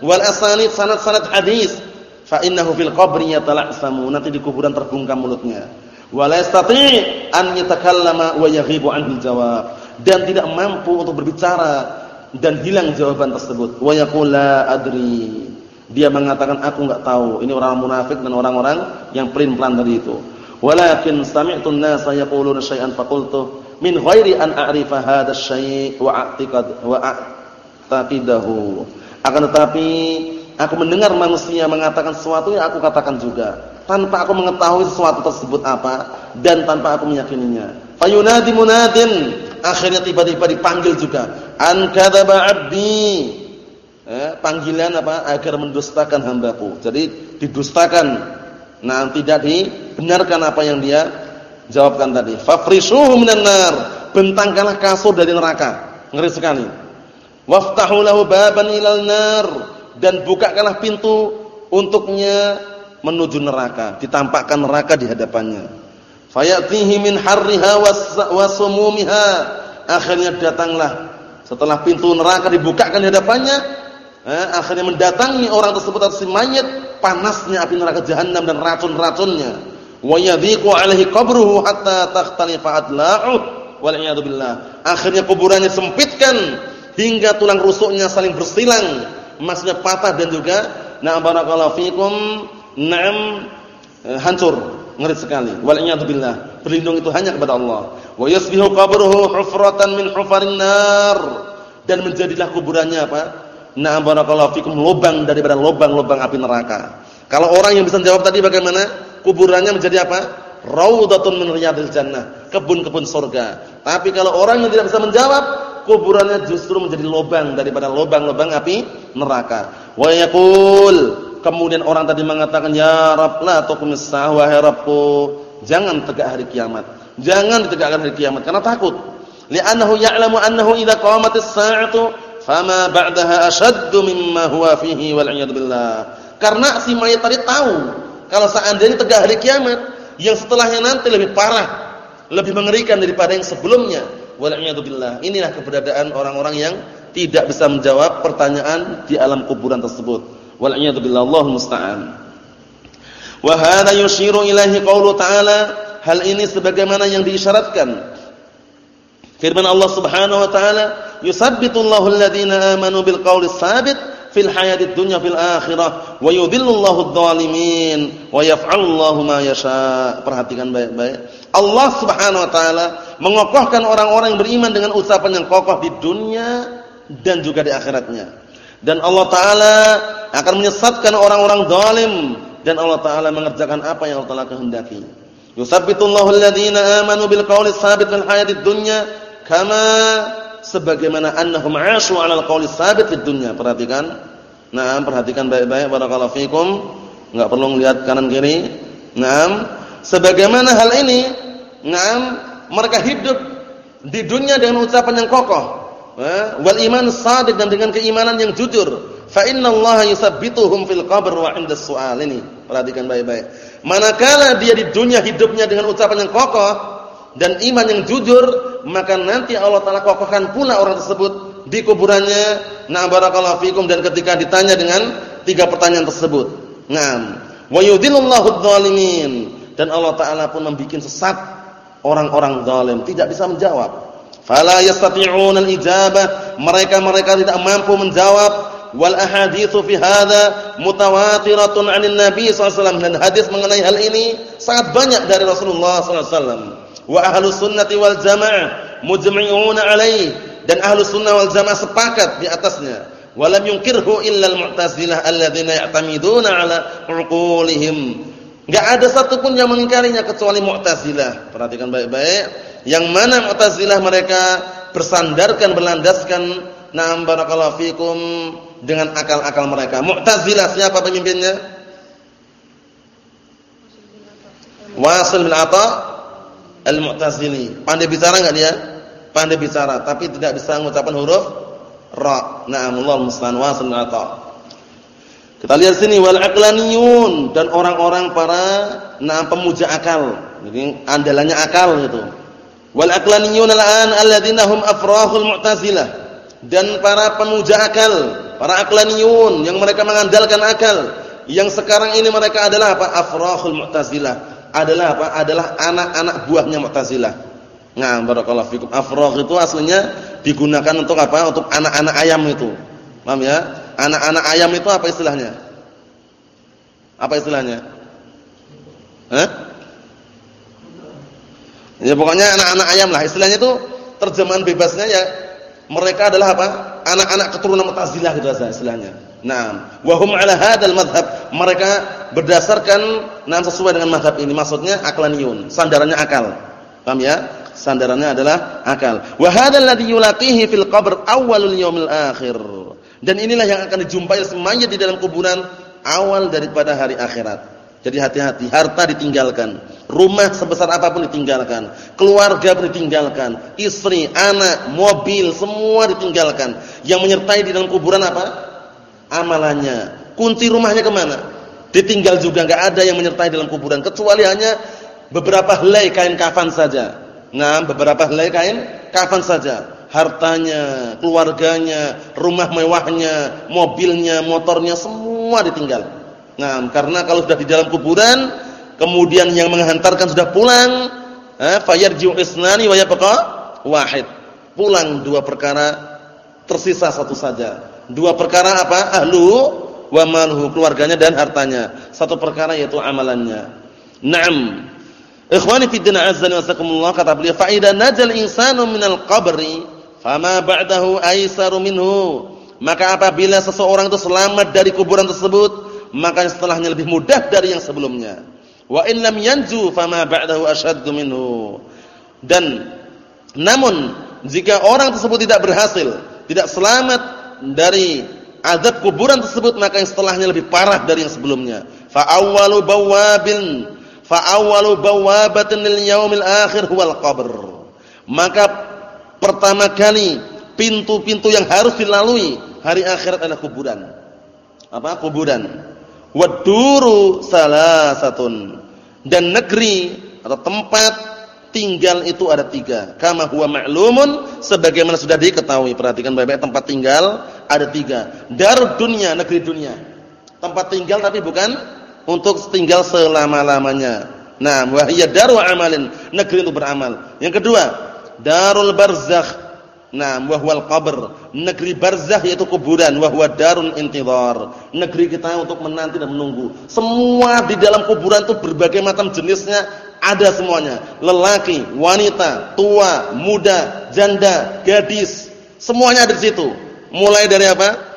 Wal asanid sanad-sanad hadis. Fa innahu fil qabri yatala'samu nanti di kuburan terbungkam mulutnya. Wala yastati an yatakallama wa yaghibu anhu jawab. Dan tidak mampu untuk berbicara dan hilang jawaban tersebut. Wa yaqul la adri. Dia mengatakan aku enggak tahu. Ini orang munafik dan orang-orang yang pelin-pelan tadi itu. Walakin sami'tu an-nasa yaquluna syai'an faqultu min ghairi an a'rifa hadha asy-syai' wa a'tiqad wa a'taqidahu akan tetapi aku mendengar manusia mengatakan sesuatu yang aku katakan juga tanpa aku mengetahui sesuatu tersebut apa dan tanpa aku meyakininya. Fayunadi munadin akhirnya tiba-tiba dipanggil juga an kadzaba 'abdi. Eh, panggilan apa? Agar mendustakan hambaku. Jadi didustakan. Nah, tidak dibenarkan apa yang dia jawabkan tadi. Fafrishuhu minan nar. Bentangkanlah kasur dari neraka. Ngeri sekali. Waftahu lahu baban ilal nar dan bukakanlah pintu untuknya menuju neraka, ditampakkan neraka di hadapannya. Fayatihi min harriha wasumumiha. Akhirnya datanglah setelah pintu neraka dibukakan di hadapannya, eh, akhirnya mendatangi orang tersebut atau si mayit panasnya api neraka jahanam dan racun-racunnya. Wa yadhiqu alaihi qabruhu hatta takhtalifa adla'uh wal billah. Akhirnya kuburannya sempitkan hingga tulang rusuknya saling bersilang, maksudnya patah dan juga na'am barakallahu fikum, na'am eh, hancur, ngeri sekali. Wal billah. Berlindung itu hanya kepada Allah. Wa yasbihu qabruhu hufratan min hufarin nar dan menjadilah kuburannya apa? Na'am barakallahu fikum lubang daripada lubang-lubang api neraka. Kalau orang yang bisa jawab tadi bagaimana? Kuburannya menjadi apa? Raudhatun min riyadil jannah, kebun-kebun surga. Tapi kalau orang yang tidak bisa menjawab, kuburannya justru menjadi lubang daripada lubang-lubang api neraka. Wa yaqul kemudian orang tadi mengatakan ya Rabb la tuqmis wahai Rabbku jangan tegak hari kiamat. Jangan ditegakkan hari kiamat karena takut. Li'annahu ya'lamu annahu idza qamatis sa'atu fama ba'daha ashaddu mimma huwa fihi wal billah. Karena si mayat tadi tahu kalau seandainya tegak hari kiamat yang setelahnya nanti lebih parah, lebih mengerikan daripada yang sebelumnya billah. Inilah keberadaan orang-orang yang tidak bisa menjawab pertanyaan di alam kuburan tersebut. billah. Allah musta'an. Wa hadha yushiru ilaihi qaulu ta'ala. Hal ini sebagaimana yang diisyaratkan firman Allah Subhanahu wa taala, "Yusabbitullahu alladhina amanu bil qawli tsabit fil hayatid dunya fil akhirah wa yudhillullahu adh-dhalimin wa yaf'alullahu ma yasha." Perhatikan baik-baik. Allah Subhanahu wa taala mengokohkan orang-orang yang beriman dengan ucapan yang kokoh di dunia dan juga di akhiratnya. Dan Allah taala akan menyesatkan orang-orang zalim dan Allah taala mengerjakan apa yang Allah taala kehendaki. Yusabbitullahu alladziina aamanu bil qawli tsabit fil hayatid dunya kama sebagaimana annahum 'ashu 'alal qawli tsabit fid dunya. Perhatikan. Nah, perhatikan baik-baik barakallahu fikum. Enggak perlu lihat kanan kiri. Naam Sebagaimana hal ini, ngam mereka hidup di dunia dengan ucapan yang kokoh, eh, wal iman sadiq dan dengan keimanan yang jujur. Fa innallaha yusabbituhum fil qabr wa 'inda su'al ini. Perhatikan baik-baik. Manakala dia di dunia hidupnya dengan ucapan yang kokoh dan iman yang jujur, maka nanti Allah taala kokohkan pula orang tersebut di kuburannya. Na barakallahu fikum dan ketika ditanya dengan tiga pertanyaan tersebut. Ngam. Wa yudhillullahu adh-dhalimin dan Allah taala pun membuat sesat orang-orang zalim, tidak bisa menjawab. Fala al-ijabah, mereka-mereka tidak mampu menjawab. Wal ahaditsu fi hadza mutawatiratun 'anil Nabi sallallahu dan hadis mengenai hal ini sangat banyak dari Rasulullah sallallahu alaihi wasallam. Wa ahlus sunnati wal jamaah mujmi'un 'alaihi dan ahlus sunnah wal jamaah sepakat di atasnya. Walam yunkirhu illa al-mu'tazilah alladziina ya'tamiduna 'ala 'uqulihim Enggak ada satupun yang mengingkarinya kecuali Mu'tazilah. Perhatikan baik-baik. Yang mana Mu'tazilah mereka bersandarkan berlandaskan na'am barakallahu fikum dengan akal-akal mereka. Mu'tazilah siapa pemimpinnya? Wasil bin Atha Al-Mu'tazili. Pandai bicara enggak dia? Pandai bicara, tapi tidak bisa mengucapkan huruf ra. Na'am Allah musta'an Atha. Kita lihat sini wal aqlaniyun dan orang-orang para nah pemuja akal. Jadi andalannya akal itu. Wal aqlaniyun al-an alladziina hum afrahul mu'tazilah. Dan para pemuja akal, para aqlaniyun yang mereka mengandalkan akal, yang sekarang ini mereka adalah apa? Afrahul mu'tazilah. Adalah apa? Adalah anak-anak buahnya mu'tazilah. Nah, barakallahu fikum. Afrah itu aslinya digunakan untuk apa? Untuk anak-anak ayam itu. Paham ya? Anak-anak ayam itu apa istilahnya? Apa istilahnya? Hah? Ya pokoknya anak-anak ayam lah. Istilahnya itu terjemahan bebasnya ya mereka adalah apa? Anak-anak keturunan Mu'tazilah gitu istilahnya. Nah, wa hum 'ala hadzal madhhab. Mereka berdasarkan nah sesuai dengan madhab ini. Maksudnya aklaniyun, sandarannya akal. Paham ya? Sandarannya adalah akal. Wa hadzal ladzi yulaqihi fil qabr awwalul yaumil akhir. Dan inilah yang akan dijumpai semuanya di dalam kuburan awal daripada hari akhirat. Jadi hati-hati, harta ditinggalkan, rumah sebesar apa pun ditinggalkan, keluarga pun ditinggalkan, istri, anak, mobil, semua ditinggalkan. Yang menyertai di dalam kuburan apa? Amalannya. Kunci rumahnya ke mana? Ditinggal juga, nggak ada yang menyertai dalam kuburan kecuali hanya beberapa helai kain kafan saja. Nah, beberapa helai kain kafan saja hartanya, keluarganya, rumah mewahnya, mobilnya, motornya semua ditinggal. Nah, karena kalau sudah di dalam kuburan, kemudian yang menghantarkan sudah pulang, eh, fayarji'u isnani wa wahid. Pulang dua perkara, tersisa satu saja. Dua perkara apa? Ahlu wa malhu, keluarganya dan hartanya. Satu perkara yaitu amalannya. Naam. Ikhwani fi din wa jalla kata beliau fa idza najal insanu minal qabri fama ba'dahu aisaru minhu maka apabila seseorang itu selamat dari kuburan tersebut maka setelahnya lebih mudah dari yang sebelumnya wa in lam yanju fama ba'dahu ashaddu minhu dan namun jika orang tersebut tidak berhasil tidak selamat dari azab kuburan tersebut maka yang setelahnya lebih parah dari yang sebelumnya fa awwalu bawabin fa awwalu bawabatin lil yaumil akhir huwal qabr maka Pertama kali pintu-pintu yang harus dilalui hari akhirat adalah kuburan. Apa? Kuburan. Waduru salah satu dan negeri atau tempat tinggal itu ada tiga. Kama huwa ma'lumun sebagaimana sudah diketahui. Perhatikan baik-baik tempat tinggal ada tiga. Darud dunia, negeri dunia. Tempat tinggal tapi bukan untuk tinggal selama-lamanya. Nah, wahiyya daru amalin, negeri untuk beramal. Yang kedua, darul barzakh nah wa huwal qabr. Negeri barzakh yaitu kuburan wa huwa darun intidhar. Negeri kita untuk menanti dan menunggu. Semua di dalam kuburan itu berbagai macam jenisnya ada semuanya. Lelaki wanita tua muda janda gadis semuanya ada di situ. Mulai dari apa?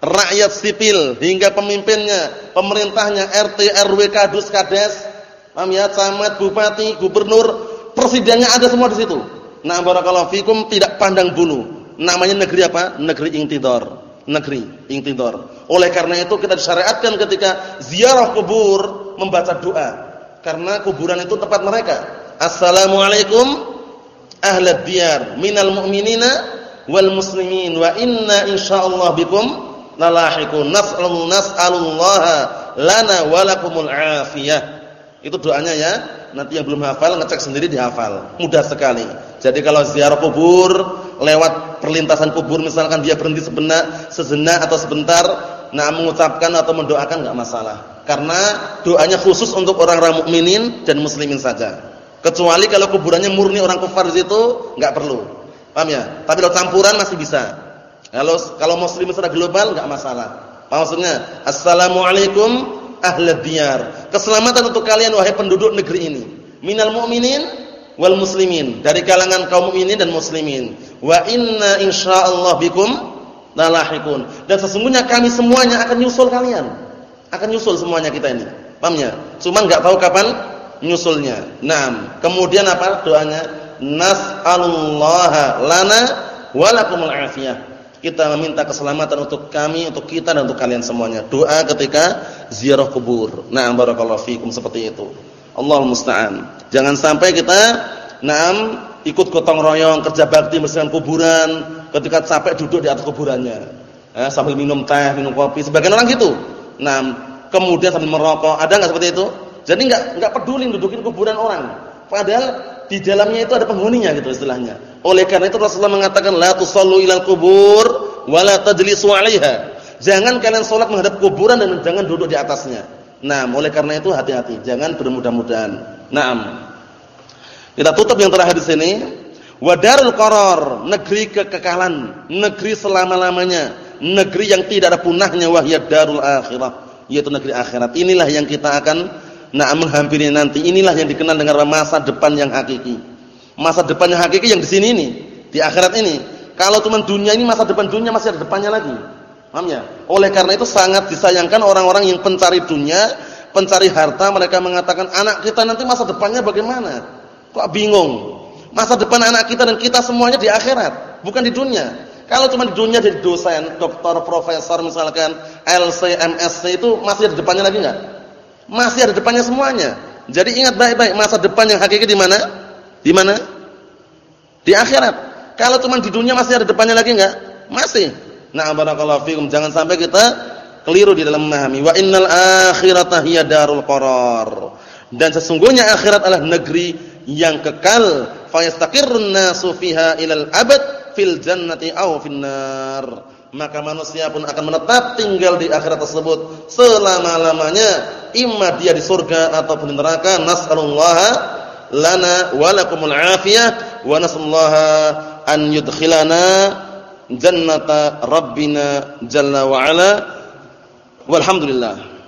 Rakyat sipil hingga pemimpinnya pemerintahnya RT RW kadus kades. Paham ya? Camat bupati gubernur presidennya ada semua di situ Nah barakallahu fikum tidak pandang bulu. Namanya negeri apa? Negeri intidor. Negeri intidor. Oleh karena itu kita disyariatkan ketika ziarah kubur membaca doa. Karena kuburan itu tempat mereka. Assalamualaikum ahlad diyar minal mu'minina wal muslimin wa inna insyaallah bikum lalahiqun nas'alullah nas'alullaha lana walakumul afiyah. Itu doanya ya. Nanti yang belum hafal ngecek sendiri dihafal. Mudah sekali. Jadi kalau ziarah kubur, lewat perlintasan kubur misalkan dia berhenti sebentar, sejenak atau sebentar, nah mengucapkan atau mendoakan enggak masalah. Karena doanya khusus untuk orang-orang mukminin dan muslimin saja. Kecuali kalau kuburannya murni orang kafir di situ enggak perlu. Paham ya? Tapi kalau campuran masih bisa. Kalau kalau muslim secara global enggak masalah. Maksudnya? Assalamualaikum ahlad diyar. Keselamatan untuk kalian wahai penduduk negeri ini. Minal mu'minin wal muslimin. Dari kalangan kaum mukminin dan muslimin. Wa inna insyaallah bikum lalahikun dan sesungguhnya kami semuanya akan nyusul kalian. Akan nyusul semuanya kita ini. Paham ya? Cuma enggak tahu kapan nyusulnya. Nah kemudian apa doanya? Nas'alullaha lana wa lakumul afiyah. Kita meminta keselamatan untuk kami, untuk kita dan untuk kalian semuanya. Doa ketika ziarah kubur. Nah, barakallahu fikum seperti itu. Allahul musta'an. Jangan sampai kita na'am ikut gotong royong kerja bakti bersihkan kuburan, ketika capek duduk di atas kuburannya. Eh, sambil minum teh, minum kopi, sebagian orang gitu. Nah, kemudian sambil merokok, ada enggak seperti itu? Jadi enggak enggak peduli dudukin kuburan orang. Padahal di dalamnya itu ada penghuninya gitu istilahnya. Oleh karena itu Rasulullah mengatakan la tusallu ilal kubur wa la tajlisu 'alaiha. Jangan kalian salat menghadap kuburan dan jangan duduk di atasnya. Nah, oleh karena itu hati-hati, jangan bermudah-mudahan. Naam. Kita tutup yang terakhir di sini. Wadarul qaror, negeri kekekalan, negeri selama-lamanya, negeri yang tidak ada punahnya wahya darul akhirah, yaitu negeri akhirat. Inilah yang kita akan nak menghampiri nanti. Inilah yang dikenal dengan masa depan yang hakiki. Masa depan yang hakiki yang di sini ini, di akhirat ini. Kalau cuma dunia ini masa depan dunia masih ada depannya lagi. Paham ya? Oleh karena itu sangat disayangkan orang-orang yang pencari dunia, pencari harta, mereka mengatakan anak kita nanti masa depannya bagaimana? Kok bingung? Masa depan anak kita dan kita semuanya di akhirat, bukan di dunia. Kalau cuma di dunia jadi dosen, doktor, profesor misalkan, LC, MSc itu masih ada depannya lagi enggak? Masih ada depannya semuanya. Jadi ingat baik-baik masa depan yang hakiki di mana? Di mana? Di akhirat. Kalau cuma di dunia masih ada depannya lagi enggak? Masih. Nah, barakallahu fikum. Jangan sampai kita keliru di dalam memahami. Wa innal akhirata hiya darul qarar. Dan sesungguhnya akhirat adalah negeri yang kekal. Fa yastaqirrun nasu fiha ilal abad fil jannati aw finnar. Maka manusia pun akan menetap tinggal di akhirat tersebut selama-lamanya. Imma dia di surga ataupun di neraka. Nas'alullaha lana wa lakumul afiyah wa nas'alullaha an yudkhilana jannata rabbina jalla wa ala. Walhamdulillah